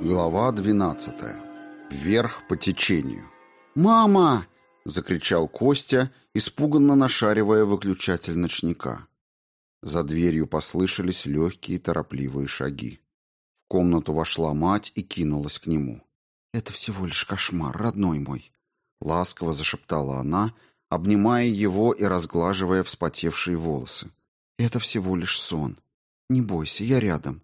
Глава 12. Вверх по течению. «Мама!» — закричал Костя, испуганно нашаривая выключатель ночника. За дверью послышались легкие торопливые шаги. В комнату вошла мать и кинулась к нему. «Это всего лишь кошмар, родной мой!» — ласково зашептала она, обнимая его и разглаживая вспотевшие волосы. «Это всего лишь сон. Не бойся, я рядом.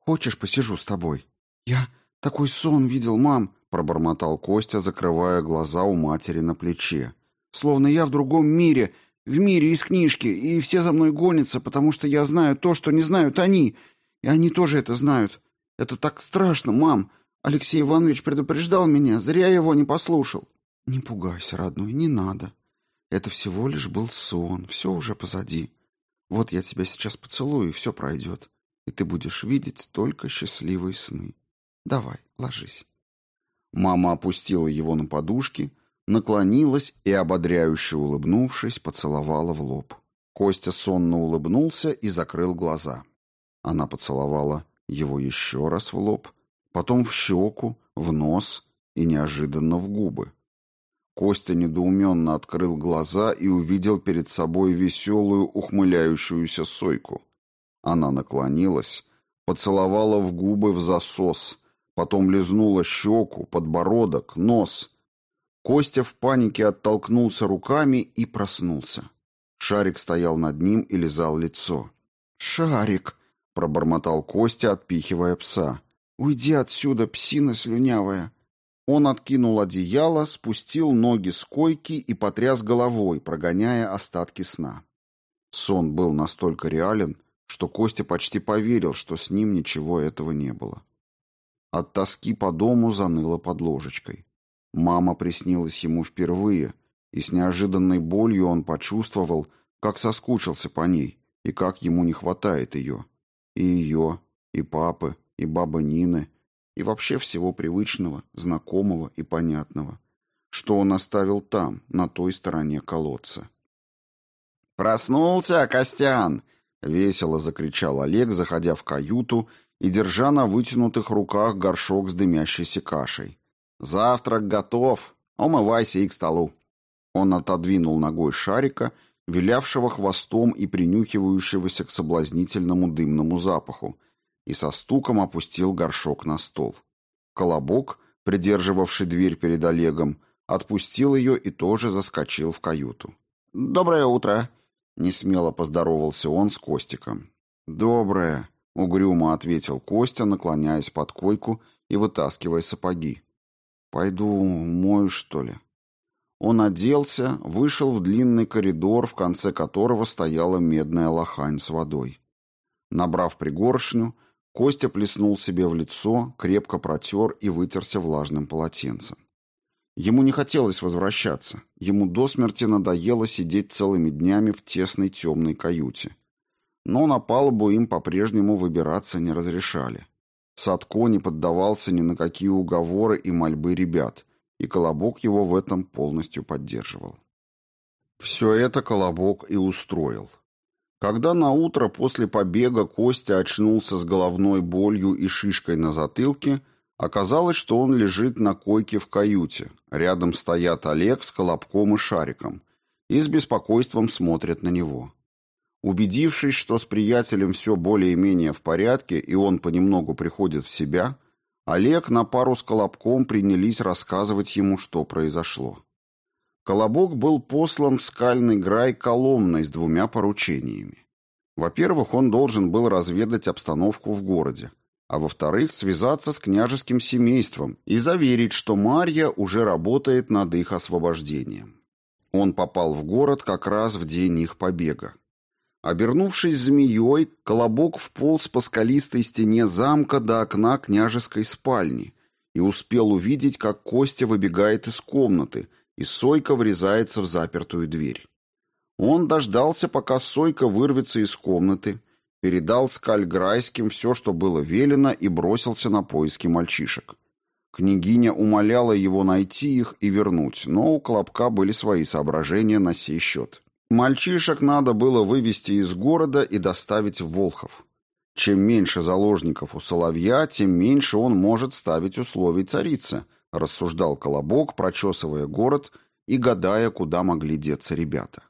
Хочешь, посижу с тобой?» «Я такой сон видел, мам», — пробормотал Костя, закрывая глаза у матери на плече. «Словно я в другом мире, в мире из книжки, и все за мной гонятся, потому что я знаю то, что не знают они, и они тоже это знают. Это так страшно, мам. Алексей Иванович предупреждал меня, зря его не послушал». «Не пугайся, родной, не надо. Это всего лишь был сон, все уже позади. Вот я тебя сейчас поцелую, и все пройдет, и ты будешь видеть только счастливые сны». Давай, ложись. Мама опустила его на подушки, наклонилась и, ободряюще улыбнувшись, поцеловала в лоб. Костя сонно улыбнулся и закрыл глаза. Она поцеловала его еще раз в лоб, потом в щеку, в нос и неожиданно в губы. Костя недоуменно открыл глаза и увидел перед собой веселую ухмыляющуюся сойку. Она наклонилась, поцеловала в губы в засос, потом лизнула щеку, подбородок, нос. Костя в панике оттолкнулся руками и проснулся. Шарик стоял над ним и лизал лицо. «Шарик!» — пробормотал Костя, отпихивая пса. «Уйди отсюда, псина слюнявая!» Он откинул одеяло, спустил ноги с койки и потряс головой, прогоняя остатки сна. Сон был настолько реален, что Костя почти поверил, что с ним ничего этого не было. От тоски по дому заныло под ложечкой. Мама приснилась ему впервые, и с неожиданной болью он почувствовал, как соскучился по ней и как ему не хватает ее. И ее, и папы, и бабы Нины, и вообще всего привычного, знакомого и понятного, что он оставил там, на той стороне колодца. «Проснулся, Костян!» — весело закричал Олег, заходя в каюту и держа на вытянутых руках горшок с дымящейся кашей. «Завтрак готов. Умывайся и к столу». Он отодвинул ногой шарика, вилявшего хвостом и принюхивающегося к соблазнительному дымному запаху, и со стуком опустил горшок на стол. Колобок, придерживавший дверь перед Олегом, отпустил ее и тоже заскочил в каюту. «Доброе утро!» — несмело поздоровался он с Костиком. «Доброе!» — угрюмо ответил Костя, наклоняясь под койку и вытаскивая сапоги. «Пойду мою, что ли?» Он оделся, вышел в длинный коридор, в конце которого стояла медная лохань с водой. Набрав пригоршню, Костя плеснул себе в лицо, крепко протер и вытерся влажным полотенцем. Ему не хотелось возвращаться. Ему до смерти надоело сидеть целыми днями в тесной темной каюте но на палубу им по-прежнему выбираться не разрешали. Садко не поддавался ни на какие уговоры и мольбы ребят, и Колобок его в этом полностью поддерживал. Все это Колобок и устроил. Когда на утро после побега Костя очнулся с головной болью и шишкой на затылке, оказалось, что он лежит на койке в каюте. Рядом стоят Олег с Колобком и Шариком и с беспокойством смотрят на него. Убедившись, что с приятелем все более-менее в порядке и он понемногу приходит в себя, Олег на пару с Колобком принялись рассказывать ему, что произошло. Колобок был послан в скальный грай Коломной с двумя поручениями. Во-первых, он должен был разведать обстановку в городе, а во-вторых, связаться с княжеским семейством и заверить, что Марья уже работает над их освобождением. Он попал в город как раз в день их побега. Обернувшись змеей, Колобок вполз по скалистой стене замка до окна княжеской спальни и успел увидеть, как Костя выбегает из комнаты, и Сойка врезается в запертую дверь. Он дождался, пока Сойка вырвется из комнаты, передал Скальграйским все, что было велено, и бросился на поиски мальчишек. Княгиня умоляла его найти их и вернуть, но у Колобка были свои соображения на сей счет. Мальчишек надо было вывести из города и доставить в Волхов. Чем меньше заложников у Соловья, тем меньше он может ставить условий царицы, рассуждал Колобок, прочесывая город и гадая, куда могли деться ребята.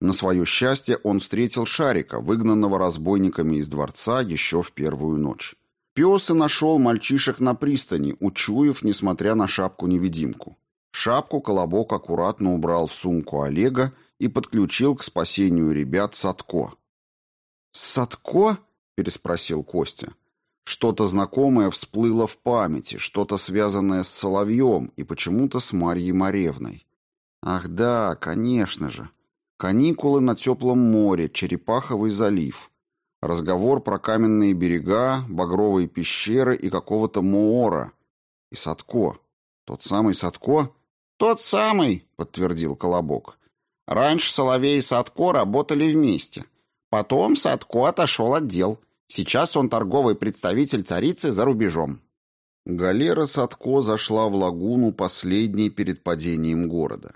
На свое счастье он встретил Шарика, выгнанного разбойниками из дворца еще в первую ночь. Пес и нашел мальчишек на пристани, учуяв, несмотря на шапку-невидимку. Шапку Колобок аккуратно убрал в сумку Олега и подключил к спасению ребят Садко. «Садко?» — переспросил Костя. Что-то знакомое всплыло в памяти, что-то связанное с Соловьем и почему-то с Марьей Моревной. Ах да, конечно же. Каникулы на теплом море, Черепаховый залив. Разговор про каменные берега, багровые пещеры и какого-то Моора. И Садко. Тот самый Садко? Тот самый, подтвердил Колобок. Раньше Соловей и Садко работали вместе. Потом Садко отошел от дел. Сейчас он торговый представитель царицы за рубежом. Галера Садко зашла в лагуну последней перед падением города.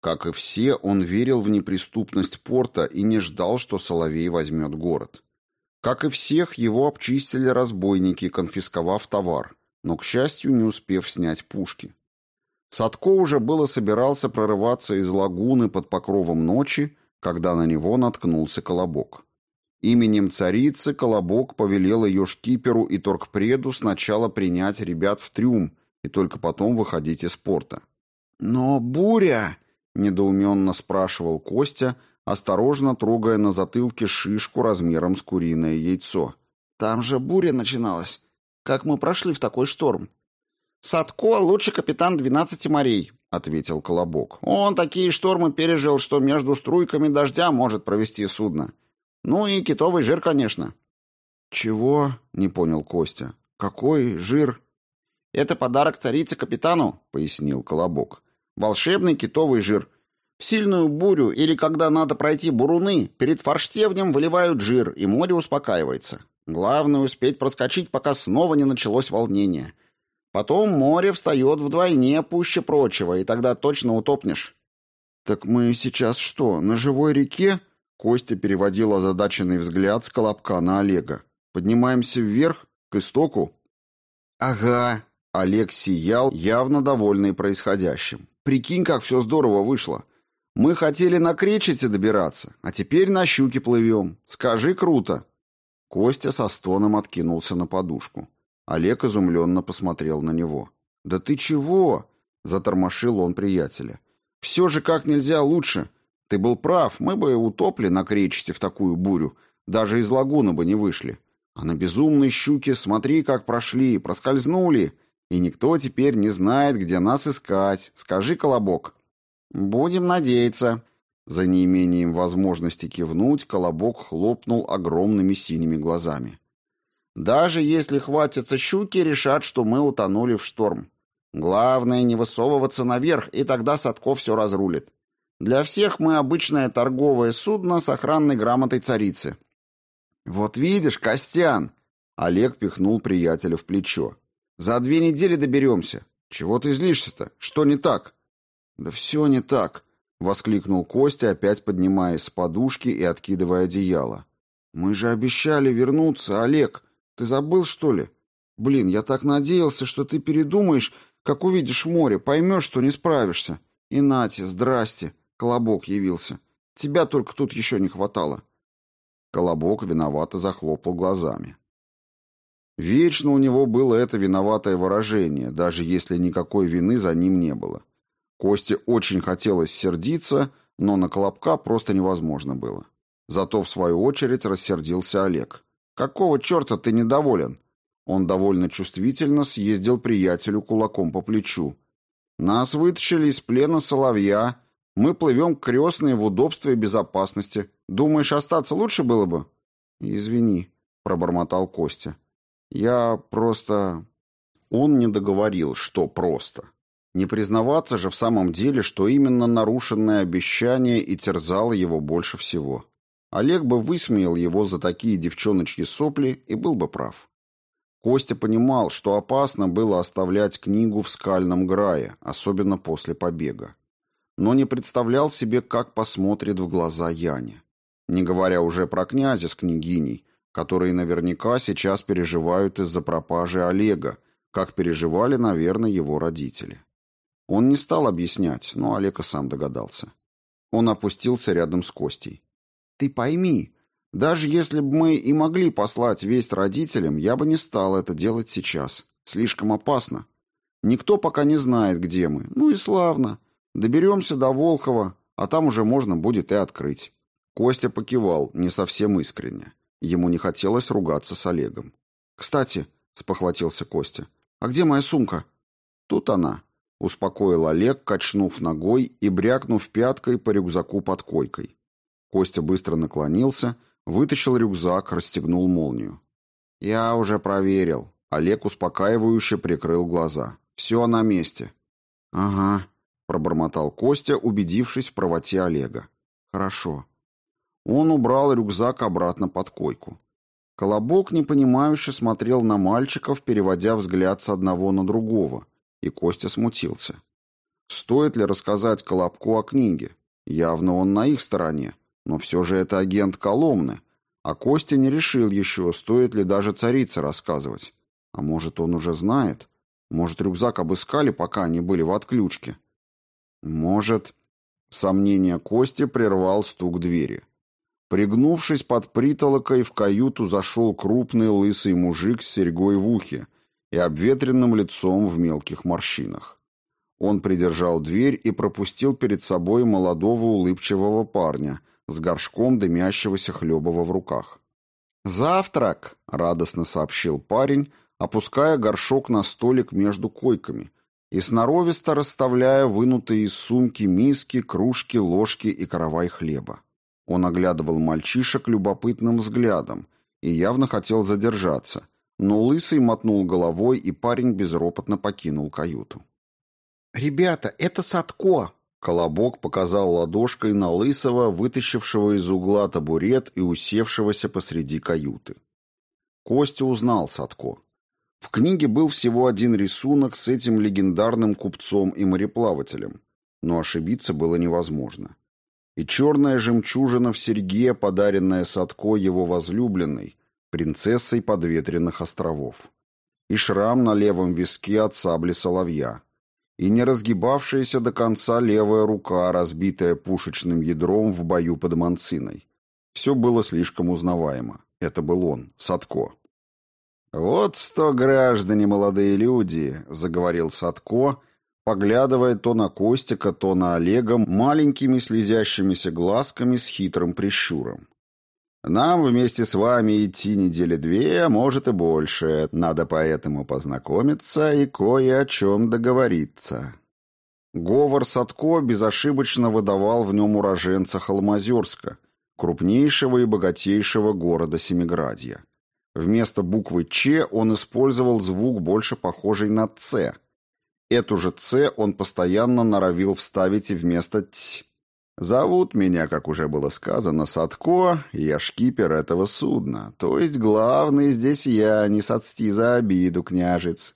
Как и все, он верил в неприступность порта и не ждал, что Соловей возьмет город. Как и всех, его обчистили разбойники, конфисковав товар, но, к счастью, не успев снять пушки. Садко уже было собирался прорываться из лагуны под покровом ночи, когда на него наткнулся Колобок. Именем царицы Колобок повелел ее шкиперу и торгпреду сначала принять ребят в трюм и только потом выходить из порта. «Но буря!» — недоуменно спрашивал Костя, осторожно трогая на затылке шишку размером с куриное яйцо. «Там же буря начиналась. Как мы прошли в такой шторм?» «Садко — лучший капитан двенадцати морей», — ответил Колобок. «Он такие штормы пережил, что между струйками дождя может провести судно. Ну и китовый жир, конечно». «Чего?» — не понял Костя. «Какой жир?» «Это подарок царице капитану», — пояснил Колобок. «Волшебный китовый жир. В сильную бурю или когда надо пройти буруны, перед форштевнем выливают жир, и море успокаивается. Главное успеть проскочить, пока снова не началось волнение. Потом море встает вдвойне пуще прочего, и тогда точно утопнешь. «Так мы сейчас что, на живой реке?» Костя переводил озадаченный взгляд с Колобка на Олега. «Поднимаемся вверх, к истоку?» «Ага», — Олег сиял, явно довольный происходящим. «Прикинь, как все здорово вышло. Мы хотели на Кречете добираться, а теперь на Щуке плывем. Скажи, круто!» Костя со стоном откинулся на подушку. Олег изумленно посмотрел на него. «Да ты чего?» — затормошил он приятеля. «Все же как нельзя лучше. Ты был прав, мы бы утопли на Кречете в такую бурю, даже из лагуны бы не вышли. А на безумной щуке смотри, как прошли, проскользнули, и никто теперь не знает, где нас искать. Скажи, Колобок». «Будем надеяться». За неимением возможности кивнуть, Колобок хлопнул огромными синими глазами. «Даже если хватятся щуки, решат, что мы утонули в шторм. Главное не высовываться наверх, и тогда Садков все разрулит. Для всех мы обычное торговое судно с охранной грамотой царицы». «Вот видишь, Костян!» Олег пихнул приятеля в плечо. «За две недели доберемся. Чего ты злишься-то? Что не так?» «Да все не так», — воскликнул Костя, опять поднимаясь с подушки и откидывая одеяло. «Мы же обещали вернуться, Олег. Ты забыл, что ли? Блин, я так надеялся, что ты передумаешь, как увидишь море, поймешь, что не справишься. И нате, здрасте, Колобок явился. Тебя только тут еще не хватало». Колобок виновато захлопал глазами. Вечно у него было это виноватое выражение, даже если никакой вины за ним не было. Косте очень хотелось сердиться, но на Колобка просто невозможно было. Зато, в свою очередь, рассердился Олег. «Какого черта ты недоволен?» Он довольно чувствительно съездил приятелю кулаком по плечу. «Нас вытащили из плена соловья. Мы плывем к крестной в удобстве и безопасности. Думаешь, остаться лучше было бы?» «Извини», — пробормотал Костя. «Я просто...» Он не договорил, что просто. Не признаваться же в самом деле, что именно нарушенное обещание и терзало его больше всего. Олег бы высмеял его за такие девчоночьи сопли и был бы прав. Костя понимал, что опасно было оставлять книгу в скальном грае, особенно после побега. Но не представлял себе, как посмотрит в глаза Яне. Не говоря уже про князя с княгиней, которые наверняка сейчас переживают из-за пропажи Олега, как переживали, наверное, его родители. Он не стал объяснять, но Олег и сам догадался. Он опустился рядом с Костей. «Ты пойми, даже если бы мы и могли послать весть родителям, я бы не стал это делать сейчас. Слишком опасно. Никто пока не знает, где мы. Ну и славно. Доберемся до Волхова, а там уже можно будет и открыть». Костя покивал, не совсем искренне. Ему не хотелось ругаться с Олегом. «Кстати», — спохватился Костя, — «а где моя сумка?» «Тут она», — успокоил Олег, качнув ногой и брякнув пяткой по рюкзаку под койкой. Костя быстро наклонился, вытащил рюкзак, расстегнул молнию. «Я уже проверил». Олег успокаивающе прикрыл глаза. «Все на месте». «Ага», — пробормотал Костя, убедившись в правоте Олега. «Хорошо». Он убрал рюкзак обратно под койку. Колобок непонимающе смотрел на мальчиков, переводя взгляд с одного на другого, и Костя смутился. Стоит ли рассказать Колобку о книге? Явно он на их стороне, но все же это агент Коломны, а Костя не решил еще, стоит ли даже царице рассказывать. А может, он уже знает? Может, рюкзак обыскали, пока они были в отключке? Может... Сомнение Кости прервал стук двери. Пригнувшись под притолокой, в каюту зашел крупный лысый мужик с серьгой в ухе и обветренным лицом в мелких морщинах. Он придержал дверь и пропустил перед собой молодого улыбчивого парня с горшком дымящегося хлебова в руках. «Завтрак!» — радостно сообщил парень, опуская горшок на столик между койками и сноровисто расставляя вынутые из сумки миски, кружки, ложки и каравай хлеба. Он оглядывал мальчишек любопытным взглядом и явно хотел задержаться, но Лысый мотнул головой, и парень безропотно покинул каюту. «Ребята, это Садко!» Колобок показал ладошкой на Лысого, вытащившего из угла табурет и усевшегося посреди каюты. Костя узнал Садко. В книге был всего один рисунок с этим легендарным купцом и мореплавателем, но ошибиться было невозможно и черная жемчужина в серьге, подаренная Садко его возлюбленной, принцессой подветренных островов, и шрам на левом виске от сабли соловья, и не разгибавшаяся до конца левая рука, разбитая пушечным ядром в бою под Манциной. Все было слишком узнаваемо. Это был он, Садко. «Вот сто граждане, молодые люди», — заговорил Садко, поглядывая то на Костика, то на Олега маленькими слезящимися глазками с хитрым прищуром. «Нам вместе с вами идти недели две, а может и больше. Надо поэтому познакомиться и кое о чем договориться». Говор Садко безошибочно выдавал в нем уроженца Холмозерска, крупнейшего и богатейшего города Семиградья. Вместо буквы «Ч» он использовал звук, больше похожий на «Ц», Эту же «ц» он постоянно норовил вставить и вместо «ць». «Зовут меня, как уже было сказано, Садко, я шкипер этого судна, то есть главный здесь я, не сочти за обиду, княжец».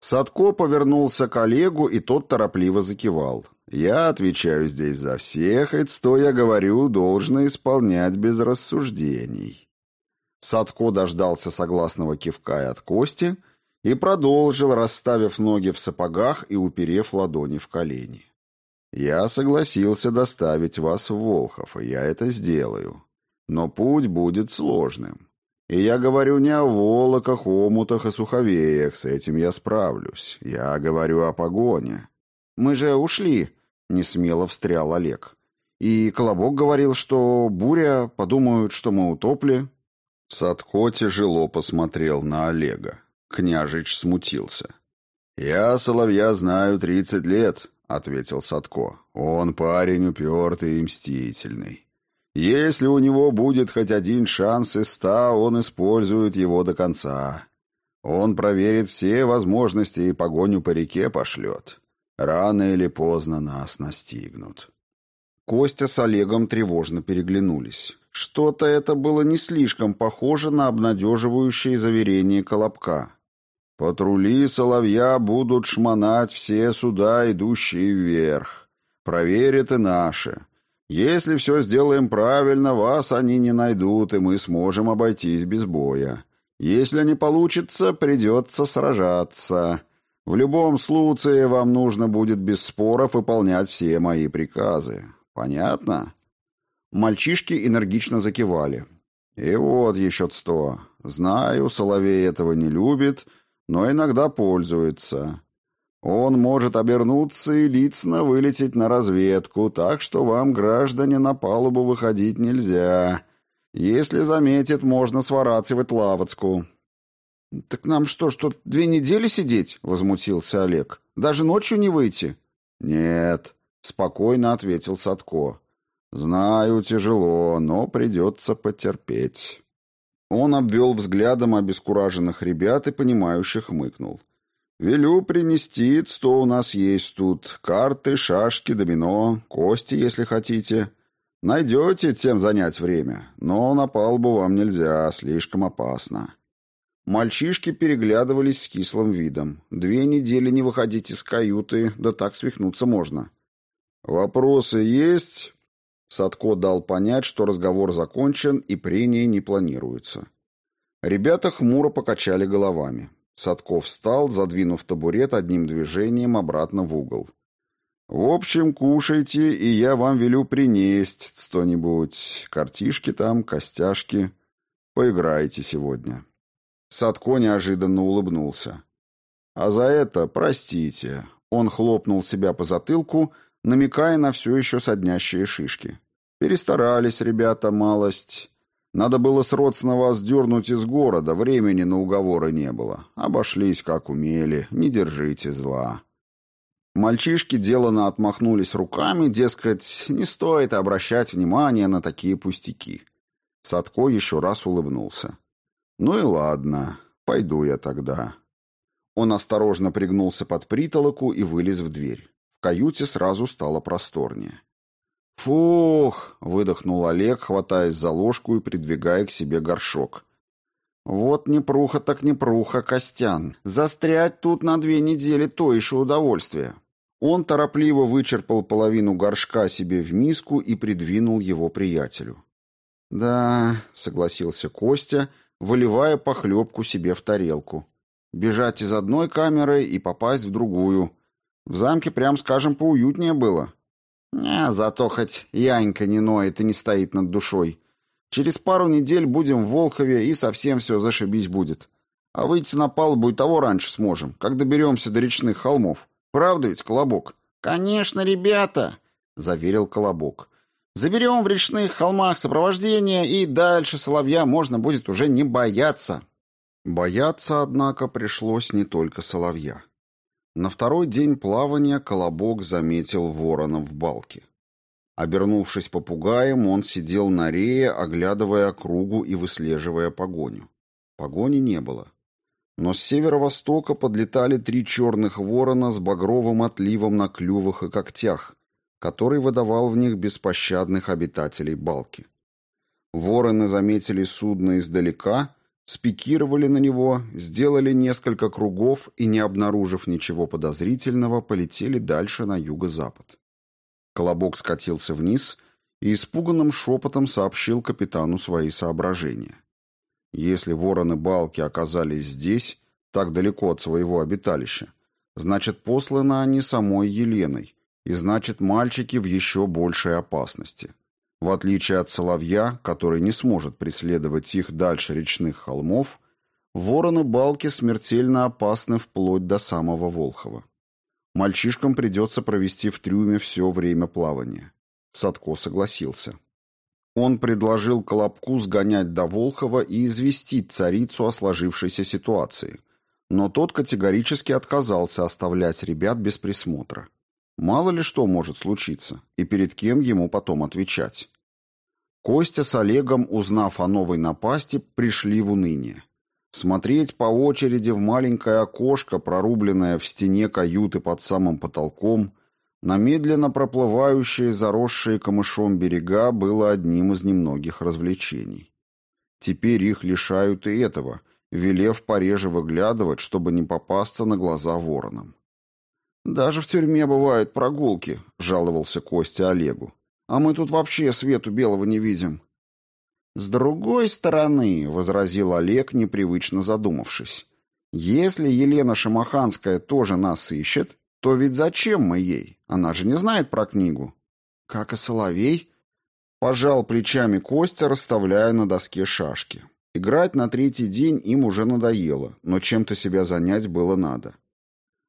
Садко повернулся к Олегу, и тот торопливо закивал. «Я отвечаю здесь за всех, и что я говорю, должно исполнять без рассуждений». Садко дождался согласного кивка от Кости — и продолжил, расставив ноги в сапогах и уперев ладони в колени. «Я согласился доставить вас в Волхов, и я это сделаю. Но путь будет сложным. И я говорю не о волоках, омутах и суховеях, с этим я справлюсь. Я говорю о погоне». «Мы же ушли», — несмело встрял Олег. «И Колобок говорил, что буря, подумают, что мы утопли». Садко тяжело посмотрел на Олега. Княжич смутился. «Я Соловья знаю тридцать лет», — ответил Садко. «Он парень упертый и мстительный. Если у него будет хоть один шанс из ста, он использует его до конца. Он проверит все возможности и погоню по реке пошлет. Рано или поздно нас настигнут». Костя с Олегом тревожно переглянулись. Что-то это было не слишком похоже на обнадеживающее заверение Колобка. Патрули соловья будут шмонать все суда, идущие вверх. Проверят и наши. Если все сделаем правильно, вас они не найдут, и мы сможем обойтись без боя. Если не получится, придется сражаться. В любом случае, вам нужно будет без споров выполнять все мои приказы. Понятно?» Мальчишки энергично закивали. «И вот еще сто. Знаю, Соловей этого не любит, но иногда пользуется. Он может обернуться и лично вылететь на разведку, так что вам, граждане, на палубу выходить нельзя. Если заметит, можно сворачивать лавочку». «Так нам что, что две недели сидеть?» — возмутился Олег. «Даже ночью не выйти?» «Нет», — спокойно ответил Садко. «Знаю, тяжело, но придется потерпеть». Он обвел взглядом обескураженных ребят и понимающих хмыкнул. «Велю принести, что у нас есть тут. Карты, шашки, домино, кости, если хотите. Найдете, тем занять время. Но на палубу вам нельзя, слишком опасно». Мальчишки переглядывались с кислым видом. Две недели не выходить из каюты, да так свихнуться можно. «Вопросы есть?» Садко дал понять, что разговор закончен и прения не планируется. Ребята хмуро покачали головами. Садко встал, задвинув табурет одним движением обратно в угол. «В общем, кушайте, и я вам велю принесть что-нибудь. Картишки там, костяшки. Поиграйте сегодня». Садко неожиданно улыбнулся. «А за это простите». Он хлопнул себя по затылку, намекая на все еще соднящие шишки. «Перестарались ребята малость. Надо было срочно вас дернуть из города, времени на уговоры не было. Обошлись, как умели, не держите зла». Мальчишки делано отмахнулись руками, дескать, не стоит обращать внимание на такие пустяки. Садко еще раз улыбнулся. «Ну и ладно, пойду я тогда». Он осторожно пригнулся под притолоку и вылез в дверь каюте сразу стало просторнее. «Фух!» — выдохнул Олег, хватаясь за ложку и придвигая к себе горшок. «Вот не пруха так не пруха, Костян. Застрять тут на две недели то еще удовольствие». Он торопливо вычерпал половину горшка себе в миску и придвинул его приятелю. «Да», — согласился Костя, выливая похлебку себе в тарелку. «Бежать из одной камеры и попасть в другую. В замке, прям скажем, поуютнее было. А, зато хоть Янька не ноет и не стоит над душой. Через пару недель будем в Волхове, и совсем все зашибись будет. А выйти на палубу и того раньше сможем, как доберемся до речных холмов. Правда ведь, Колобок? Конечно, ребята, заверил Колобок. Заберем в речных холмах сопровождение, и дальше соловья можно будет уже не бояться. Бояться, однако, пришлось не только соловья. На второй день плавания Колобок заметил ворона в балке. Обернувшись попугаем, он сидел на рее, оглядывая округу и выслеживая погоню. Погони не было. Но с северо-востока подлетали три черных ворона с багровым отливом на клювах и когтях, который выдавал в них беспощадных обитателей балки. Вороны заметили судно издалека спикировали на него, сделали несколько кругов и, не обнаружив ничего подозрительного, полетели дальше на юго-запад. Колобок скатился вниз и испуганным шепотом сообщил капитану свои соображения. Если вороны-балки оказались здесь, так далеко от своего обиталища, значит, посланы они самой Еленой, и значит, мальчики в еще большей опасности. В отличие от соловья, который не сможет преследовать их дальше речных холмов, вороны-балки смертельно опасны вплоть до самого Волхова. Мальчишкам придется провести в трюме все время плавания. Садко согласился. Он предложил Колобку сгонять до Волхова и известить царицу о сложившейся ситуации, но тот категорически отказался оставлять ребят без присмотра. Мало ли что может случиться, и перед кем ему потом отвечать. Костя с Олегом, узнав о новой напасти, пришли в уныние. Смотреть по очереди в маленькое окошко, прорубленное в стене каюты под самым потолком, на медленно проплывающие заросшие камышом берега было одним из немногих развлечений. Теперь их лишают и этого, велев пореже выглядывать, чтобы не попасться на глаза воронам. «Даже в тюрьме бывают прогулки», — жаловался Костя Олегу. а мы тут вообще свету белого не видим. С другой стороны, возразил Олег, непривычно задумавшись, если Елена Шамаханская тоже нас ищет, то ведь зачем мы ей? Она же не знает про книгу. Как и Соловей, пожал плечами Костя, расставляя на доске шашки. Играть на третий день им уже надоело, но чем-то себя занять было надо.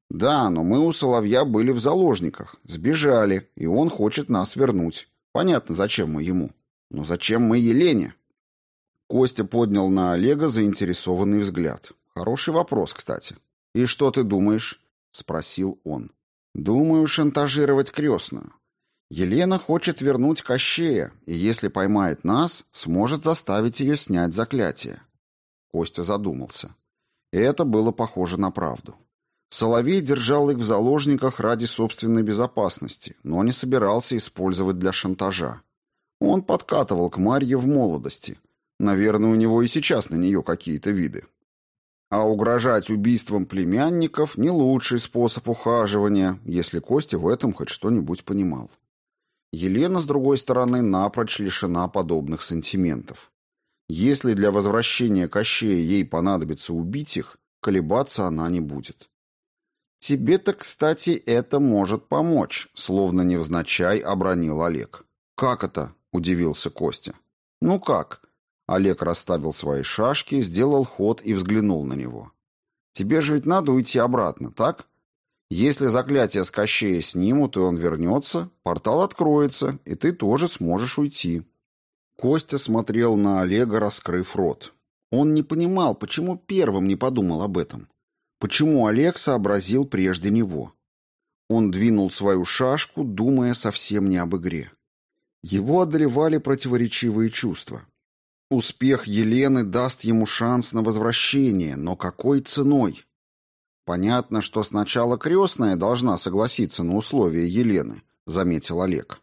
Да, но мы у Соловья были в заложниках, сбежали, и он хочет нас вернуть. Понятно, зачем мы ему. Но зачем мы Елене? Костя поднял на Олега заинтересованный взгляд. Хороший вопрос, кстати. И что ты думаешь? спросил он. Думаю, шантажировать крестную. Елена хочет вернуть Кощея, и если поймает нас, сможет заставить ее снять заклятие. Костя задумался. И это было похоже на правду. Соловей держал их в заложниках ради собственной безопасности, но не собирался использовать для шантажа. Он подкатывал к Марье в молодости. Наверное, у него и сейчас на нее какие-то виды. А угрожать убийством племянников не лучший способ ухаживания, если Костя в этом хоть что-нибудь понимал. Елена, с другой стороны, напрочь лишена подобных сантиментов. Если для возвращения Кощея ей понадобится убить их, колебаться она не будет. «Тебе-то, кстати, это может помочь», — словно невзначай обронил Олег. «Как это?» — удивился Костя. «Ну как?» Олег расставил свои шашки, сделал ход и взглянул на него. «Тебе же ведь надо уйти обратно, так? Если заклятие с Кощея снимут, и он вернется, портал откроется, и ты тоже сможешь уйти». Костя смотрел на Олега, раскрыв рот. Он не понимал, почему первым не подумал об этом. Почему Олег сообразил прежде него? Он двинул свою шашку, думая совсем не об игре. Его одолевали противоречивые чувства. Успех Елены даст ему шанс на возвращение, но какой ценой? Понятно, что сначала крестная должна согласиться на условия Елены, заметил Олег.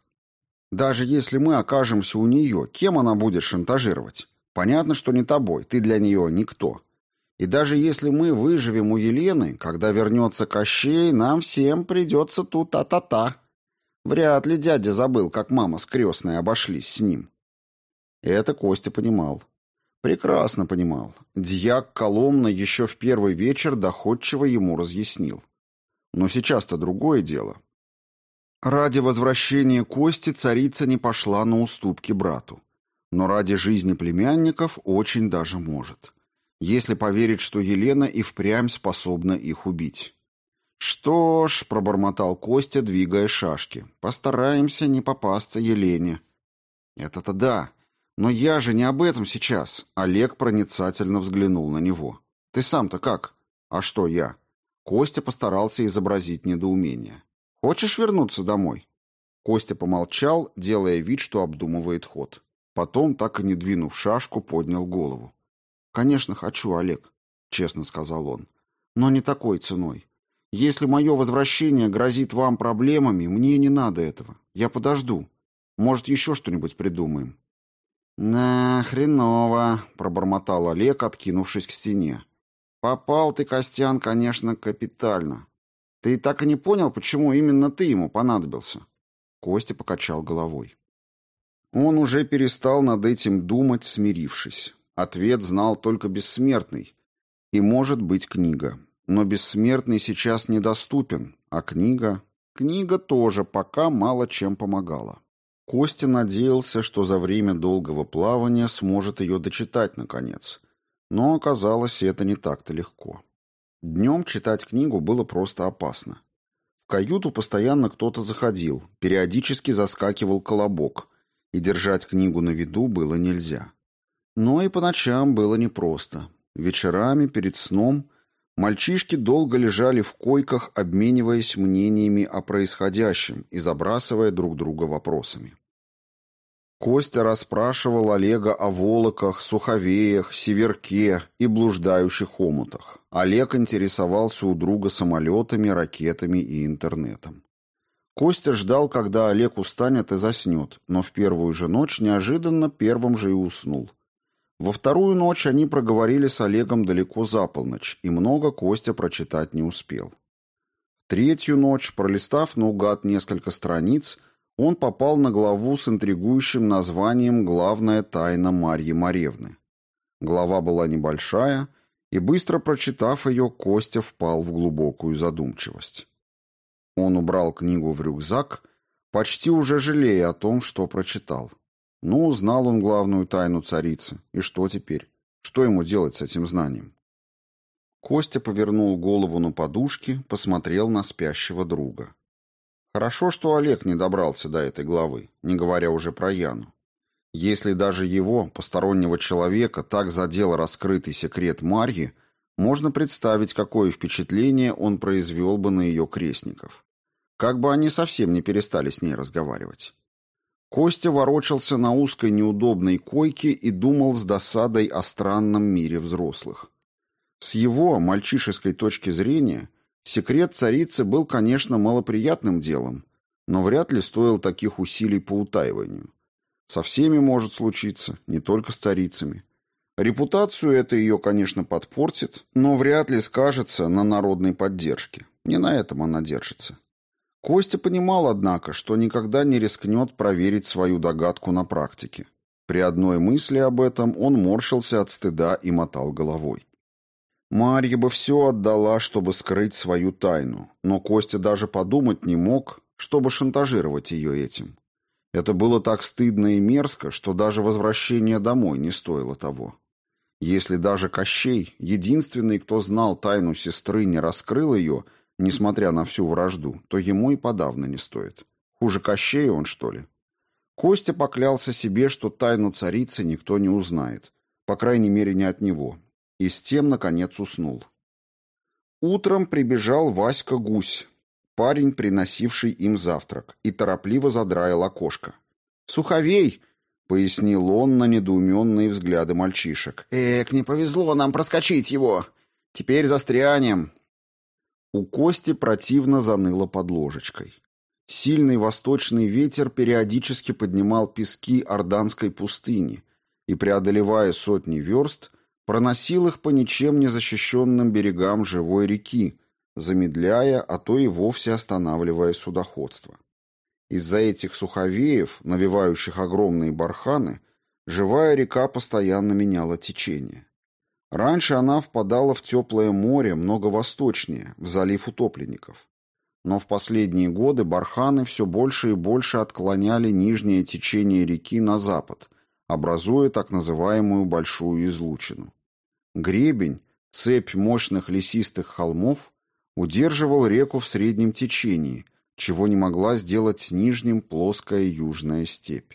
Даже если мы окажемся у нее, кем она будет шантажировать? Понятно, что не тобой, ты для нее никто. И даже если мы выживем у Елены, когда вернется Кощей, нам всем придется тут та-та-та. Вряд ли дядя забыл, как мама с крестной обошлись с ним. Это Костя понимал. Прекрасно понимал. Дьяк Коломна еще в первый вечер доходчиво ему разъяснил. Но сейчас-то другое дело. Ради возвращения Кости царица не пошла на уступки брату. Но ради жизни племянников очень даже может если поверить, что Елена и впрямь способна их убить. «Что ж», — пробормотал Костя, двигая шашки, — «постараемся не попасться Елене». «Это-то да, но я же не об этом сейчас», — Олег проницательно взглянул на него. «Ты сам-то как?» «А что я?» Костя постарался изобразить недоумение. «Хочешь вернуться домой?» Костя помолчал, делая вид, что обдумывает ход. Потом, так и не двинув шашку, поднял голову. «Конечно, хочу, Олег», — честно сказал он. «Но не такой ценой. Если мое возвращение грозит вам проблемами, мне не надо этого. Я подожду. Может, еще что-нибудь придумаем». «На, хреново», — пробормотал Олег, откинувшись к стене. «Попал ты, Костян, конечно, капитально. Ты так и не понял, почему именно ты ему понадобился?» Костя покачал головой. Он уже перестал над этим думать, смирившись. Ответ знал только бессмертный. И может быть книга. Но бессмертный сейчас недоступен, а книга... Книга тоже пока мало чем помогала. Костя надеялся, что за время долгого плавания сможет ее дочитать наконец. Но оказалось, это не так-то легко. Днем читать книгу было просто опасно. В каюту постоянно кто-то заходил, периодически заскакивал колобок, и держать книгу на виду было нельзя. Но и по ночам было непросто. Вечерами, перед сном, мальчишки долго лежали в койках, обмениваясь мнениями о происходящем и забрасывая друг друга вопросами. Костя расспрашивал Олега о волоках, суховеях, северке и блуждающих омутах. Олег интересовался у друга самолетами, ракетами и интернетом. Костя ждал, когда Олег устанет и заснет, но в первую же ночь неожиданно первым же и уснул. Во вторую ночь они проговорили с Олегом далеко за полночь, и много Костя прочитать не успел. Третью ночь, пролистав наугад несколько страниц, он попал на главу с интригующим названием «Главная тайна Марьи Маревны». Глава была небольшая, и, быстро прочитав ее, Костя впал в глубокую задумчивость. Он убрал книгу в рюкзак, почти уже жалея о том, что прочитал. Ну, узнал он главную тайну царицы. И что теперь? Что ему делать с этим знанием? Костя повернул голову на подушке, посмотрел на спящего друга. Хорошо, что Олег не добрался до этой главы, не говоря уже про Яну. Если даже его, постороннего человека, так задел раскрытый секрет Марьи, можно представить, какое впечатление он произвел бы на ее крестников. Как бы они совсем не перестали с ней разговаривать. Костя ворочался на узкой неудобной койке и думал с досадой о странном мире взрослых. С его, мальчишеской точки зрения – Секрет царицы был, конечно, малоприятным делом, но вряд ли стоил таких усилий по утаиванию. Со всеми может случиться, не только с царицами. Репутацию это ее, конечно, подпортит, но вряд ли скажется на народной поддержке. Не на этом она держится. Костя понимал, однако, что никогда не рискнет проверить свою догадку на практике. При одной мысли об этом он морщился от стыда и мотал головой. Марья бы все отдала, чтобы скрыть свою тайну, но Костя даже подумать не мог, чтобы шантажировать ее этим. Это было так стыдно и мерзко, что даже возвращение домой не стоило того. Если даже Кощей, единственный, кто знал тайну сестры, не раскрыл ее, несмотря на всю вражду, то ему и подавно не стоит. Хуже Кощея он, что ли? Костя поклялся себе, что тайну царицы никто не узнает, по крайней мере, не от него, и с тем, наконец, уснул. Утром прибежал Васька Гусь, парень, приносивший им завтрак, и торопливо задраил окошко. «Суховей!» — пояснил он на недоуменные взгляды мальчишек. «Эк, не повезло нам проскочить его! Теперь застрянем!» У Кости противно заныло под ложечкой. Сильный восточный ветер периодически поднимал пески Орданской пустыни и, преодолевая сотни верст, проносил их по ничем не защищенным берегам живой реки, замедляя, а то и вовсе останавливая судоходство. Из-за этих суховеев, навевающих огромные барханы, живая река постоянно меняла течение. Раньше она впадала в теплое море много восточнее, в залив утопленников. Но в последние годы барханы все больше и больше отклоняли нижнее течение реки на запад, образуя так называемую Большую излучину. Гребень, цепь мощных лесистых холмов, удерживал реку в среднем течении, чего не могла сделать нижним плоская южная степь.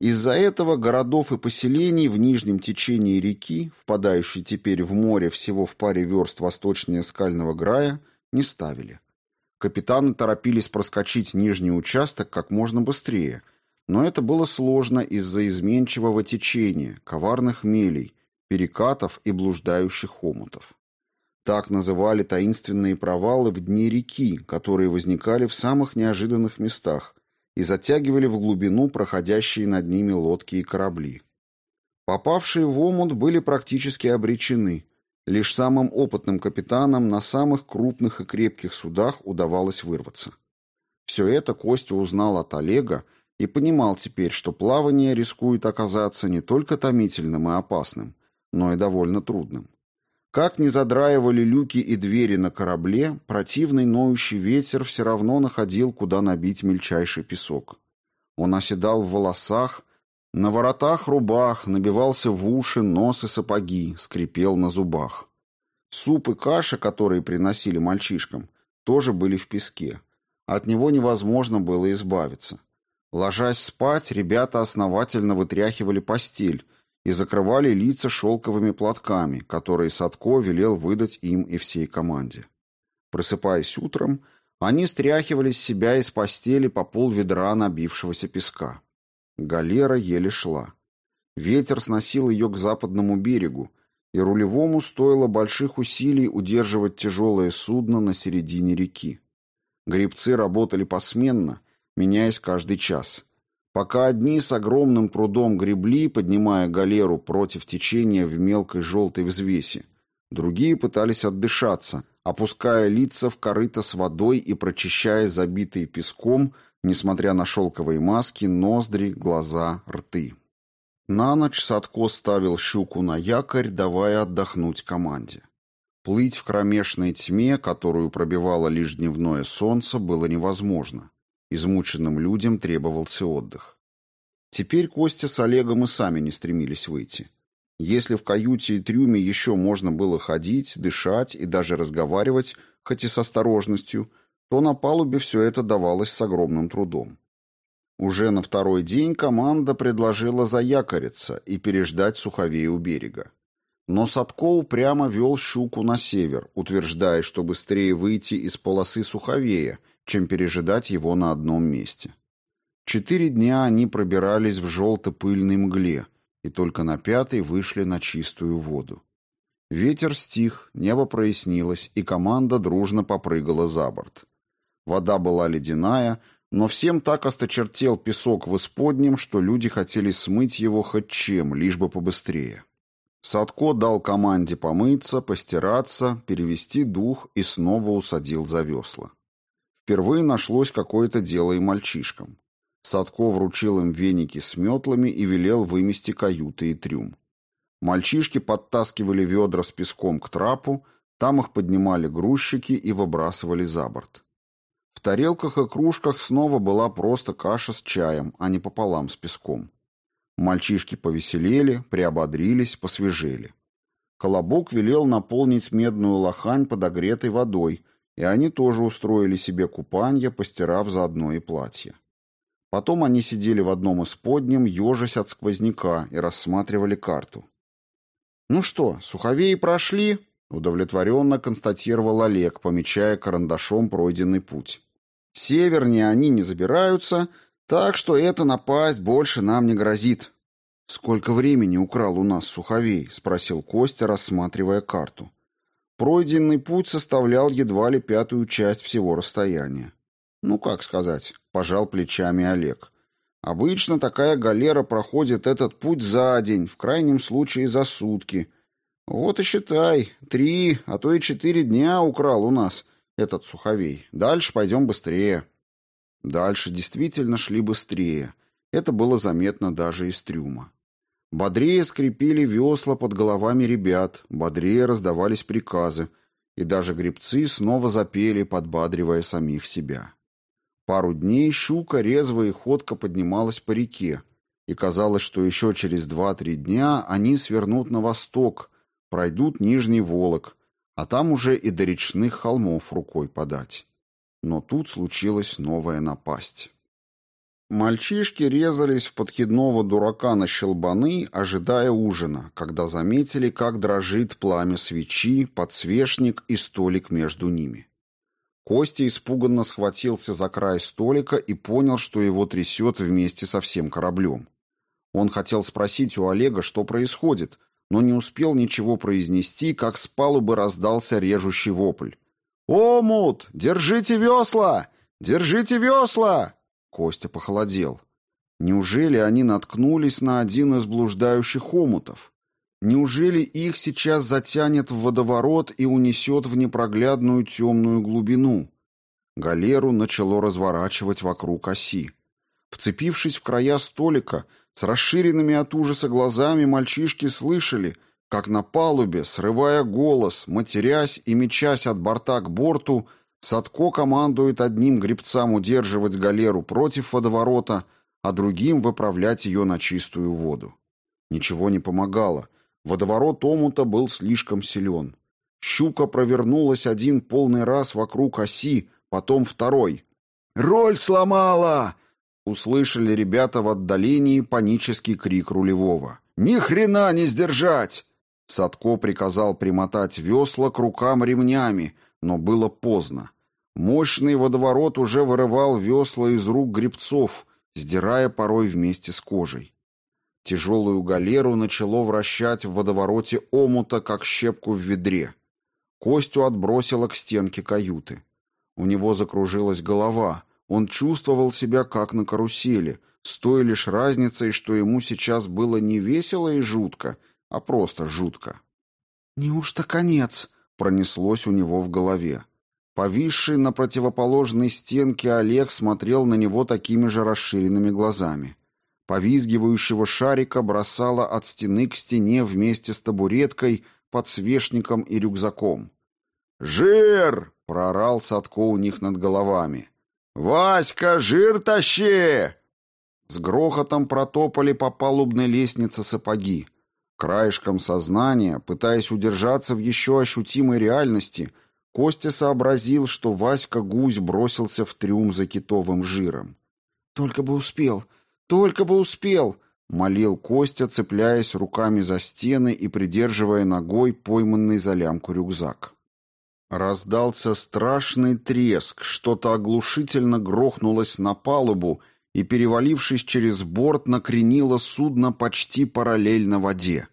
Из-за этого городов и поселений в нижнем течении реки, впадающей теперь в море всего в паре верст восточнее скального грая, не ставили. Капитаны торопились проскочить нижний участок как можно быстрее, но это было сложно из-за изменчивого течения, коварных мелей, перекатов и блуждающих хомутов. Так называли таинственные провалы в дне реки, которые возникали в самых неожиданных местах и затягивали в глубину проходящие над ними лодки и корабли. Попавшие в омут были практически обречены. Лишь самым опытным капитанам на самых крупных и крепких судах удавалось вырваться. Все это Костя узнал от Олега и понимал теперь, что плавание рискует оказаться не только томительным и опасным, но и довольно трудным. Как ни задраивали люки и двери на корабле, противный ноющий ветер все равно находил, куда набить мельчайший песок. Он оседал в волосах, на воротах рубах, набивался в уши, нос и сапоги, скрипел на зубах. Суп и каша, которые приносили мальчишкам, тоже были в песке. От него невозможно было избавиться. Ложась спать, ребята основательно вытряхивали постель, и закрывали лица шелковыми платками, которые Садко велел выдать им и всей команде. Просыпаясь утром, они стряхивали с себя из постели по пол ведра набившегося песка. Галера еле шла. Ветер сносил ее к западному берегу, и рулевому стоило больших усилий удерживать тяжелое судно на середине реки. Гребцы работали посменно, меняясь каждый час. Пока одни с огромным трудом гребли, поднимая галеру против течения в мелкой желтой взвеси, другие пытались отдышаться, опуская лица в корыто с водой и прочищая забитые песком несмотря на шелковые маски, ноздри, глаза, рты. На ночь Садко ставил щуку на якорь, давая отдохнуть команде. Плыть в кромешной тьме, которую пробивало лишь дневное солнце, было невозможно. Измученным людям требовался отдых. Теперь Костя с Олегом и сами не стремились выйти. Если в каюте и трюме еще можно было ходить, дышать и даже разговаривать, хоть и с осторожностью, то на палубе все это давалось с огромным трудом. Уже на второй день команда предложила заякориться и переждать суховей у берега. Но Садко упрямо вел щуку на север, утверждая, что быстрее выйти из полосы суховея, чем пережидать его на одном месте. Четыре дня они пробирались в желто-пыльной мгле, и только на пятый вышли на чистую воду. Ветер стих, небо прояснилось, и команда дружно попрыгала за борт. Вода была ледяная, но всем так осточертел песок в исподнем, что люди хотели смыть его хоть чем, лишь бы побыстрее. Садко дал команде помыться, постираться, перевести дух и снова усадил за весла. Впервые нашлось какое-то дело и мальчишкам. Садко вручил им веники с метлами и велел вымести каюты и трюм. Мальчишки подтаскивали ведра с песком к трапу, там их поднимали грузчики и выбрасывали за борт. В тарелках и кружках снова была просто каша с чаем, а не пополам с песком. Мальчишки повеселели, приободрились, посвежели. Колобок велел наполнить медную лохань подогретой водой, и они тоже устроили себе купанье, постирав заодно и платье. Потом они сидели в одном из подням, ежась от сквозняка, и рассматривали карту. «Ну что, суховеи прошли?» — удовлетворенно констатировал Олег, помечая карандашом пройденный путь. Севернее они не забираются, так что эта напасть больше нам не грозит. Сколько времени украл у нас Суховей? спросил Костя, рассматривая карту. Пройденный путь составлял едва ли пятую часть всего расстояния. Ну, как сказать, пожал плечами Олег. Обычно такая галера проходит этот путь за день, в крайнем случае за сутки. Вот и считай, три, а то и четыре дня украл у нас этот суховей. Дальше пойдем быстрее. Дальше действительно шли быстрее. Это было заметно даже из трюма. Бодрее скрипели весла под головами ребят, бодрее раздавались приказы, и даже гребцы снова запели, подбадривая самих себя. Пару дней щука резво и ходко поднималась по реке, и казалось, что еще через два-три дня они свернут на восток, пройдут Нижний Волок, а там уже и до речных холмов рукой подать. Но тут случилась новая напасть. Мальчишки резались в подкидного дурака на щелбаны, ожидая ужина, когда заметили, как дрожит пламя свечи, подсвечник и столик между ними. Костя испуганно схватился за край столика и понял, что его трясет вместе со всем кораблем. Он хотел спросить у Олега, что происходит, но не успел ничего произнести, как с палубы раздался режущий вопль. «Омут! Держите весла! Держите весла!» Костя похолодел. Неужели они наткнулись на один из блуждающих омутов? Неужели их сейчас затянет в водоворот и унесет в непроглядную темную глубину? Галеру начало разворачивать вокруг оси. Вцепившись в края столика, с расширенными от ужаса глазами мальчишки слышали, как на палубе, срывая голос, матерясь и мечась от борта к борту, Садко командует одним гребцам удерживать галеру против водоворота, а другим выправлять ее на чистую воду. Ничего не помогало. Водоворот омута был слишком силен. Щука провернулась один полный раз вокруг оси, потом второй. «Роль сломала!» Услышали ребята в отдалении панический крик рулевого. «Ни хрена не сдержать!» Садко приказал примотать весла к рукам ремнями, но было поздно. Мощный водоворот уже вырывал весла из рук гребцов, сдирая порой вместе с кожей. Тяжелую галеру начало вращать в водовороте омута, как щепку в ведре. Костю отбросило к стенке каюты. У него закружилась голова, он чувствовал себя как на карусели, с той лишь разницей, что ему сейчас было не весело и жутко, а просто жутко. «Неужто конец?» — пронеслось у него в голове. Повисший на противоположной стенке Олег смотрел на него такими же расширенными глазами. Повизгивающего шарика бросало от стены к стене вместе с табуреткой, подсвечником и рюкзаком. «Жир!» — проорал Садко у них над головами. «Васька, жир тащи!» С грохотом протопали по палубной лестнице сапоги. Краешком сознания, пытаясь удержаться в еще ощутимой реальности, Костя сообразил, что Васька Гусь бросился в трюм за китовым жиром. «Только бы успел! Только бы успел!» — молил Костя, цепляясь руками за стены и придерживая ногой пойманный за лямку рюкзак. Раздался страшный треск, что-то оглушительно грохнулось на палубу и, перевалившись через борт, накренило судно почти параллельно воде.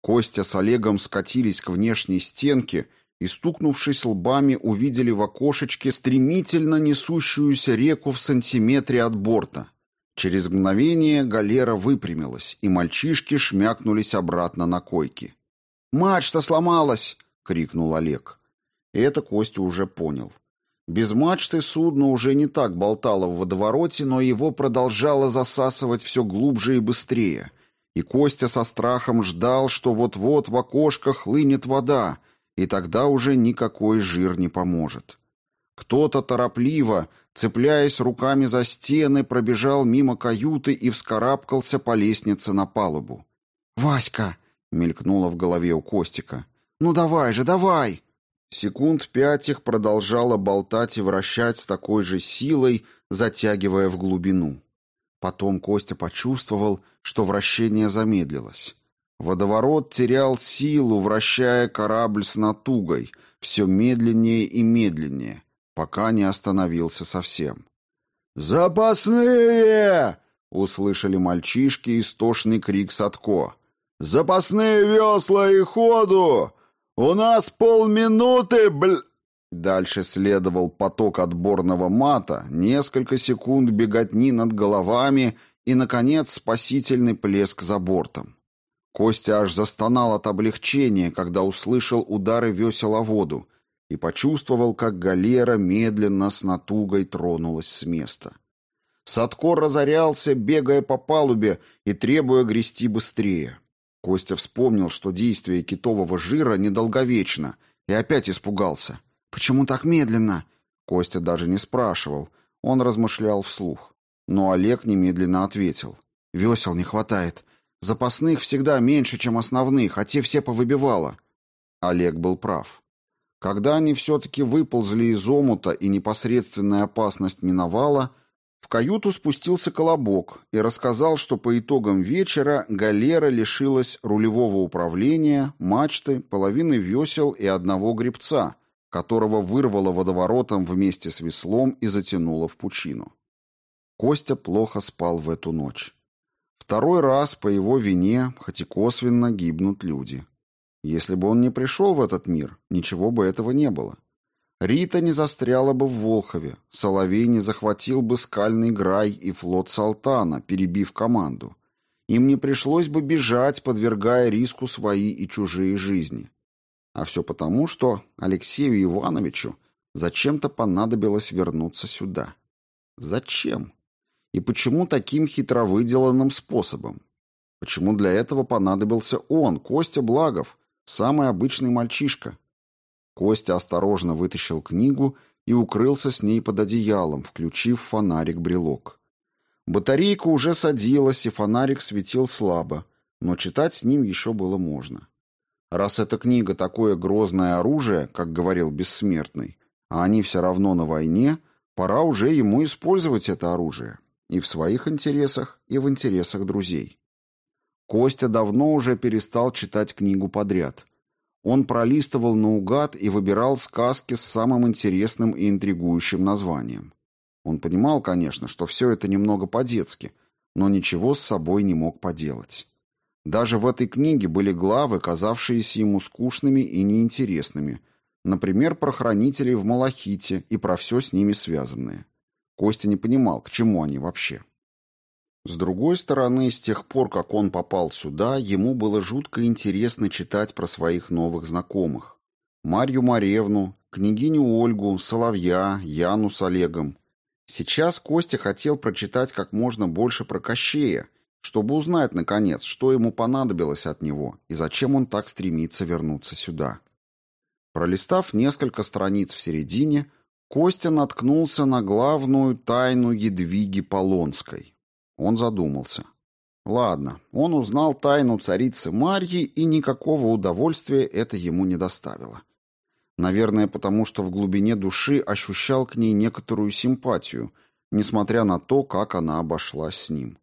Костя с Олегом скатились к внешней стенке и, стукнувшись лбами, увидели в окошечке стремительно несущуюся реку в сантиметре от борта. Через мгновение галера выпрямилась, и мальчишки шмякнулись обратно на койки. «Мачта сломалась!» — крикнул Олег. И это Костя уже понял. Без мачты судно уже не так болтало в водовороте, но его продолжало засасывать все глубже и быстрее. И Костя со страхом ждал, что вот-вот в окошках хлынет вода, и тогда уже никакой жир не поможет. Кто-то торопливо, цепляясь руками за стены, пробежал мимо каюты и вскарабкался по лестнице на палубу. «Васька!» — мелькнуло в голове у Костика. «Ну давай же, давай!» Секунд пять их продолжало болтать и вращать с такой же силой, затягивая в глубину. Потом Костя почувствовал, что вращение замедлилось. Водоворот терял силу, вращая корабль с натугой, все медленнее и медленнее, пока не остановился совсем. «Запасные!» — услышали мальчишки истошный крик Садко. «Запасные весла и ходу! «У нас полминуты, бл...» Дальше следовал поток отборного мата, несколько секунд беготни над головами и, наконец, спасительный плеск за бортом. Костя аж застонал от облегчения, когда услышал удары весел о воду и почувствовал, как галера медленно с натугой тронулась с места. Садко разорялся, бегая по палубе и требуя грести быстрее. Костя вспомнил, что действие китового жира недолговечно, и опять испугался. «Почему так медленно?» Костя даже не спрашивал, он размышлял вслух. Но Олег немедленно ответил. «Весел не хватает. Запасных всегда меньше, чем основных, а те все повыбивало». Олег был прав. Когда они все-таки выползли из омута и непосредственная опасность миновала, в каюту спустился Колобок и рассказал, что по итогам вечера галера лишилась рулевого управления, мачты, половины весел и одного гребца, которого вырвало водоворотом вместе с веслом и затянуло в пучину. Костя плохо спал в эту ночь. Второй раз по его вине, хоть и косвенно, гибнут люди. Если бы он не пришел в этот мир, ничего бы этого не было. Рита не застряла бы в Волхове, Соловей не захватил бы скальный грай и флот Салтана, перебив команду. Им не пришлось бы бежать, подвергая риску свои и чужие жизни. А все потому, что Алексею Ивановичу зачем-то понадобилось вернуться сюда. Зачем? И почему таким хитровыделанным способом? Почему для этого понадобился он, Костя Благов, самый обычный мальчишка? Костя осторожно вытащил книгу и укрылся с ней под одеялом, включив фонарик-брелок. Батарейка уже садилась, и фонарик светил слабо, но читать с ним еще было можно. Раз эта книга такое грозное оружие, как говорил Бессмертный, а они все равно на войне, пора уже ему использовать это оружие. И в своих интересах, и в интересах друзей. Костя давно уже перестал читать книгу подряд – он пролистывал наугад и выбирал сказки с самым интересным и интригующим названием. Он понимал, конечно, что все это немного по-детски, но ничего с собой не мог поделать. Даже в этой книге были главы, казавшиеся ему скучными и неинтересными, например, про хранителей в Малахите и про все с ними связанное. Костя не понимал, к чему они вообще. С другой стороны, с тех пор, как он попал сюда, ему было жутко интересно читать про своих новых знакомых. Марью Маревну, княгиню Ольгу, Соловья, Яну с Олегом. Сейчас Костя хотел прочитать как можно больше про Кощея, чтобы узнать, наконец, что ему понадобилось от него и зачем он так стремится вернуться сюда. Пролистав несколько страниц в середине, Костя наткнулся на главную тайну Едвиги Полонской. Он задумался. Ладно, он узнал тайну царицы Марьи, и никакого удовольствия это ему не доставило. Наверное, потому что в глубине души ощущал к ней некоторую симпатию, несмотря на то, как она обошлась с ним.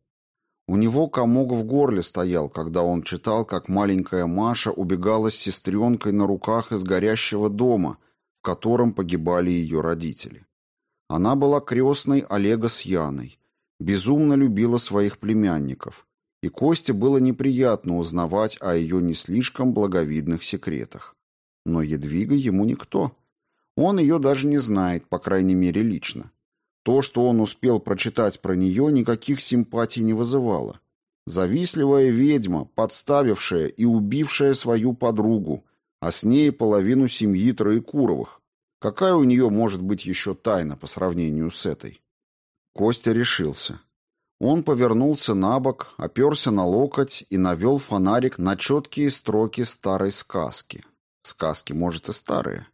У него комок в горле стоял, когда он читал, как маленькая Маша убегала с сестренкой на руках из горящего дома, в котором погибали ее родители. Она была крестной Олега с Яной, безумно любила своих племянников, и Косте было неприятно узнавать о ее не слишком благовидных секретах. Но Едвига ему никто. Он ее даже не знает, по крайней мере, лично. То, что он успел прочитать про нее, никаких симпатий не вызывало. Завистливая ведьма, подставившая и убившая свою подругу, а с ней половину семьи Троекуровых. Какая у нее может быть еще тайна по сравнению с этой? Костя решился. Он повернулся на бок, оперся на локоть и навел фонарик на четкие строки старой сказки. Сказки, может, и старые,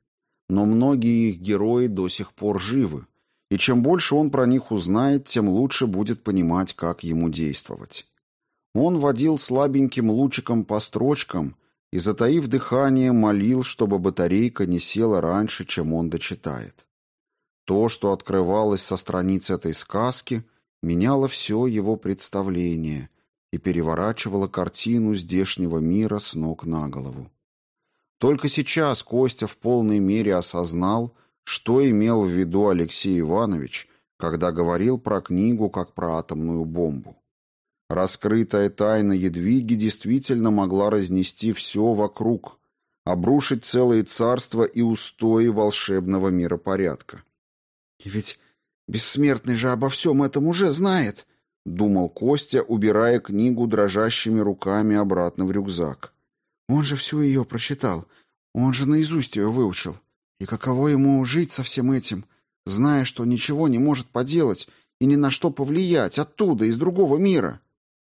но многие их герои до сих пор живы, и чем больше он про них узнает, тем лучше будет понимать, как ему действовать. Он водил слабеньким лучиком по строчкам и, затаив дыхание, молил, чтобы батарейка не села раньше, чем он дочитает. То, что открывалось со страниц этой сказки, меняло все его представление и переворачивало картину здешнего мира с ног на голову. Только сейчас Костя в полной мере осознал, что имел в виду Алексей Иванович, когда говорил про книгу как про атомную бомбу. Раскрытая тайна Едвиги действительно могла разнести все вокруг, обрушить целые царства и устои волшебного миропорядка. «И ведь бессмертный же обо всем этом уже знает», — думал Костя, убирая книгу дрожащими руками обратно в рюкзак. Он же всю ее прочитал. Он же наизусть ее выучил. И каково ему жить со всем этим, зная, что ничего не может поделать и ни на что повлиять оттуда, из другого мира?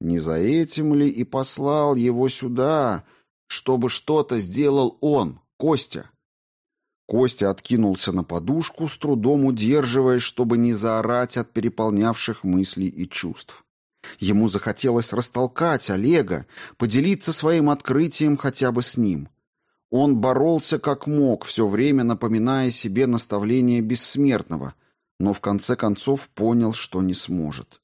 Не за этим ли и послал его сюда, чтобы что-то сделал он, Костя? Костя откинулся на подушку, с трудом удерживаясь, чтобы не заорать от переполнявших мыслей и чувств. Ему захотелось растолкать Олега, поделиться своим открытием хотя бы с ним. Он боролся как мог, все время напоминая себе наставление бессмертного, но в конце концов понял, что не сможет.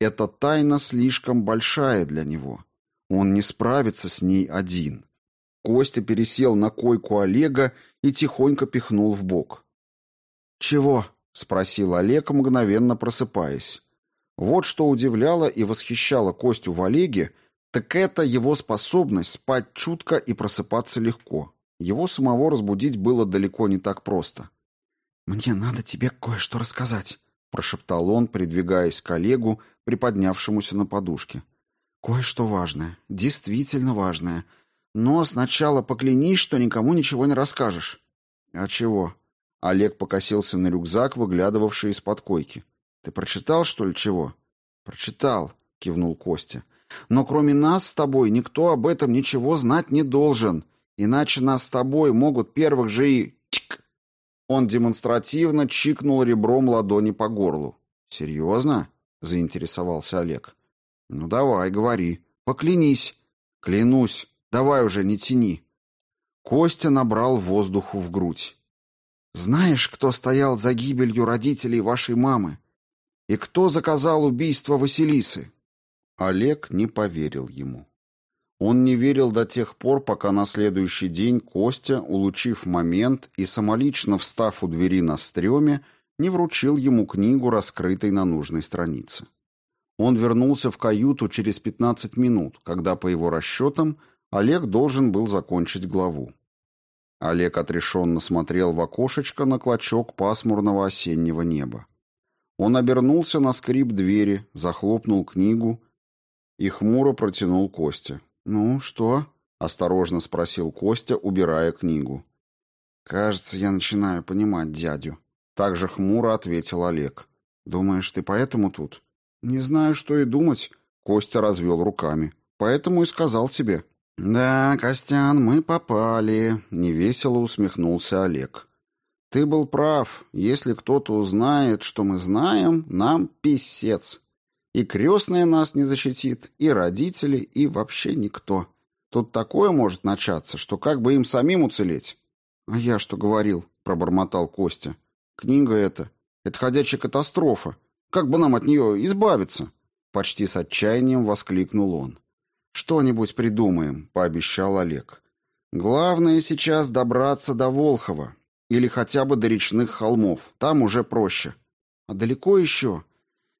Эта тайна слишком большая для него. Он не справится с ней один. Костя пересел на койку Олега и тихонько пихнул в бок. «Чего?» — спросил Олег, мгновенно просыпаясь. Вот что удивляло и восхищало Костю в Олеге, так это его способность спать чутко и просыпаться легко. Его самого разбудить было далеко не так просто. «Мне надо тебе кое-что рассказать», — прошептал он, придвигаясь к Олегу, приподнявшемуся на подушке. «Кое-что важное, действительно важное. Но сначала поклянись, что никому ничего не расскажешь». «А чего?» Олег покосился на рюкзак, выглядывавший из-под койки. Ты прочитал, что ли, чего? Прочитал, кивнул Костя. Но кроме нас с тобой никто об этом ничего знать не должен, иначе нас с тобой могут первых же и чик. Он демонстративно чикнул ребром ладони по горлу. Серьезно? заинтересовался Олег. Ну давай, говори. Поклянись. Клянусь. Давай уже не тяни. Костя набрал воздуху в грудь. Знаешь, кто стоял за гибелью родителей вашей мамы? И кто заказал убийство Василисы? Олег не поверил ему. Он не верил до тех пор, пока на следующий день Костя, улучив момент и самолично встав у двери на стреме, не вручил ему книгу, раскрытой на нужной странице. Он вернулся в каюту через 15 минут, когда, по его расчетам, Олег должен был закончить главу. Олег отрешенно смотрел в окошечко на клочок пасмурного осеннего неба. Он обернулся на скрип двери, захлопнул книгу и хмуро протянул Костя. «Ну, что?» — осторожно спросил Костя, убирая книгу. Кажется, я начинаю понимать дядю. Так же хмуро ответил Олег. Думаешь, ты поэтому тут? Не знаю, что и думать. Костя развел руками. Поэтому и сказал тебе. Да, Костян, мы попали. Невесело усмехнулся Олег. Ты был прав. Если кто-то узнает, что мы знаем, нам писец. И крестная нас не защитит, и родители, и вообще никто. Тут такое может начаться, что как бы им самим уцелеть. А я что говорил? пробормотал Костя. Книга эта это ходячая катастрофа. Как бы нам от нее избавиться? почти с отчаянием воскликнул он. Что-нибудь придумаем, пообещал Олег. Главное сейчас добраться до Волхова. Или хотя бы до речных холмов. Там уже проще. А далеко еще?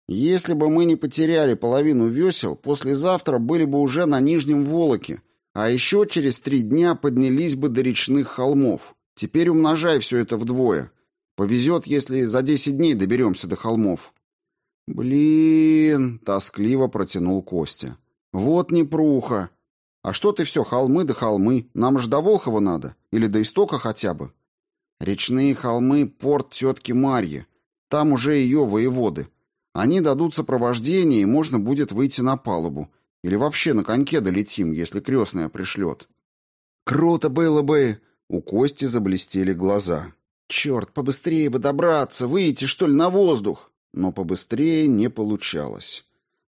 Если бы мы не потеряли половину весел, послезавтра были бы уже на Нижнем Волоке, а еще через три дня поднялись бы до речных холмов. Теперь умножай все это вдвое. Повезет, если за десять дней доберемся до холмов. Блин, тоскливо протянул Костя. Вот непруха. А что ты все, холмы да холмы? Нам же до Волхова надо. Или до истока хотя бы. Речные холмы — порт тетки Марьи. Там уже ее воеводы. Они дадут сопровождение, и можно будет выйти на палубу. Или вообще на коньке долетим, если крестная пришлет. Круто было бы! У Кости заблестели глаза. Черт, побыстрее бы добраться, выйти, что ли, на воздух. Но побыстрее не получалось.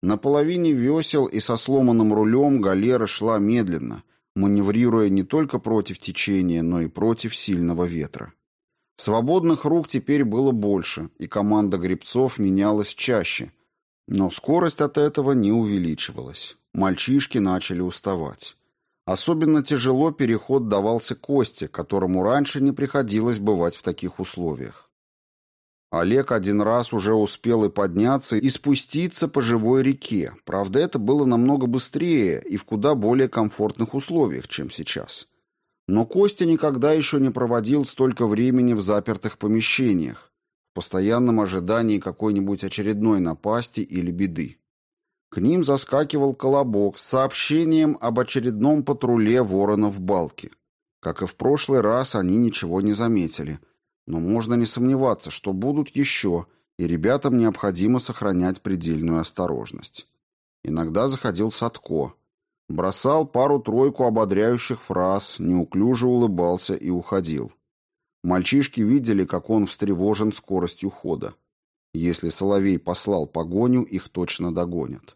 На половине весел и со сломанным рулем галера шла медленно, маневрируя не только против течения, но и против сильного ветра. Свободных рук теперь было больше, и команда гребцов менялась чаще. Но скорость от этого не увеличивалась. Мальчишки начали уставать. Особенно тяжело переход давался Косте, которому раньше не приходилось бывать в таких условиях. Олег один раз уже успел и подняться, и спуститься по живой реке. Правда, это было намного быстрее и в куда более комфортных условиях, чем сейчас. Но Костя никогда еще не проводил столько времени в запертых помещениях, в постоянном ожидании какой-нибудь очередной напасти или беды. К ним заскакивал колобок с сообщением об очередном патруле воронов Балки. Как и в прошлый раз, они ничего не заметили. Но можно не сомневаться, что будут еще, и ребятам необходимо сохранять предельную осторожность. Иногда заходил Садко, Бросал пару-тройку ободряющих фраз, неуклюже улыбался и уходил. Мальчишки видели, как он встревожен скоростью хода. Если Соловей послал погоню, их точно догонят.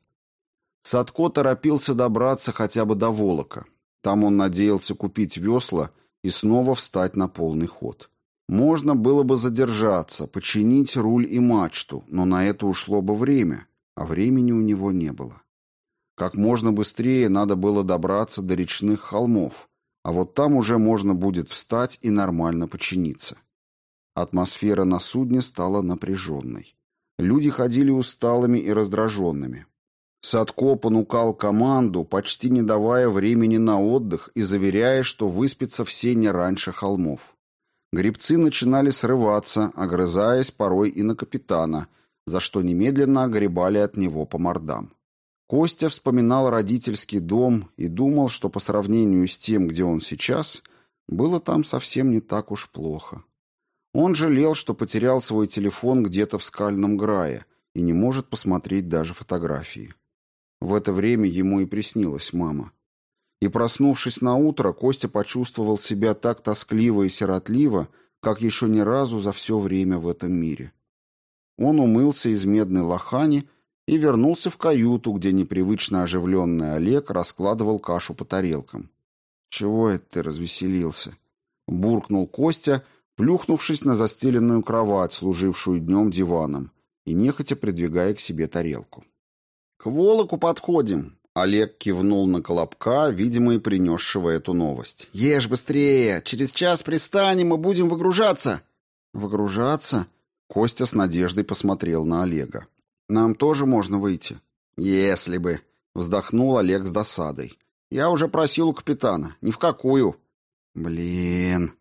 Садко торопился добраться хотя бы до Волока. Там он надеялся купить весла и снова встать на полный ход. Можно было бы задержаться, починить руль и мачту, но на это ушло бы время, а времени у него не было. Как можно быстрее надо было добраться до речных холмов, а вот там уже можно будет встать и нормально починиться. Атмосфера на судне стала напряженной. Люди ходили усталыми и раздраженными. Садко понукал команду, почти не давая времени на отдых и заверяя, что выспится все не раньше холмов. Гребцы начинали срываться, огрызаясь порой и на капитана, за что немедленно огребали от него по мордам. Костя вспоминал родительский дом и думал, что по сравнению с тем, где он сейчас, было там совсем не так уж плохо. Он жалел, что потерял свой телефон где-то в скальном грае и не может посмотреть даже фотографии. В это время ему и приснилась мама. И проснувшись на утро, Костя почувствовал себя так тоскливо и сиротливо, как еще ни разу за все время в этом мире. Он умылся из медной лохани и вернулся в каюту, где непривычно оживленный Олег раскладывал кашу по тарелкам. «Чего это ты развеселился?» — буркнул Костя, плюхнувшись на застеленную кровать, служившую днем диваном, и нехотя придвигая к себе тарелку. «К Волоку подходим!» — Олег кивнул на Колобка, видимо, и принесшего эту новость. «Ешь быстрее! Через час пристанем и будем выгружаться!» «Выгружаться?» — Костя с надеждой посмотрел на Олега. Нам тоже можно выйти. Если бы, вздохнул Олег с досадой. Я уже просил у капитана, ни в какую. Блин.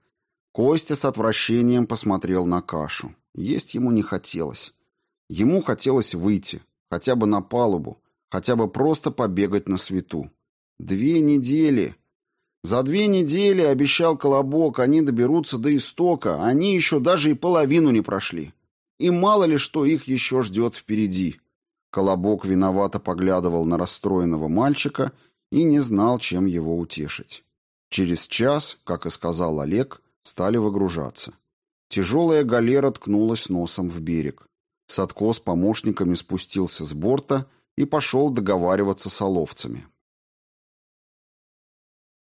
Костя с отвращением посмотрел на кашу. Есть ему не хотелось. Ему хотелось выйти, хотя бы на палубу, хотя бы просто побегать на свету. Две недели. За две недели, обещал Колобок, они доберутся до истока, они еще даже и половину не прошли. И мало ли что их еще ждет впереди. Колобок виновато поглядывал на расстроенного мальчика и не знал, чем его утешить. Через час, как и сказал Олег, стали выгружаться. Тяжелая галера ткнулась носом в берег. Садко с помощниками спустился с борта и пошел договариваться с оловцами.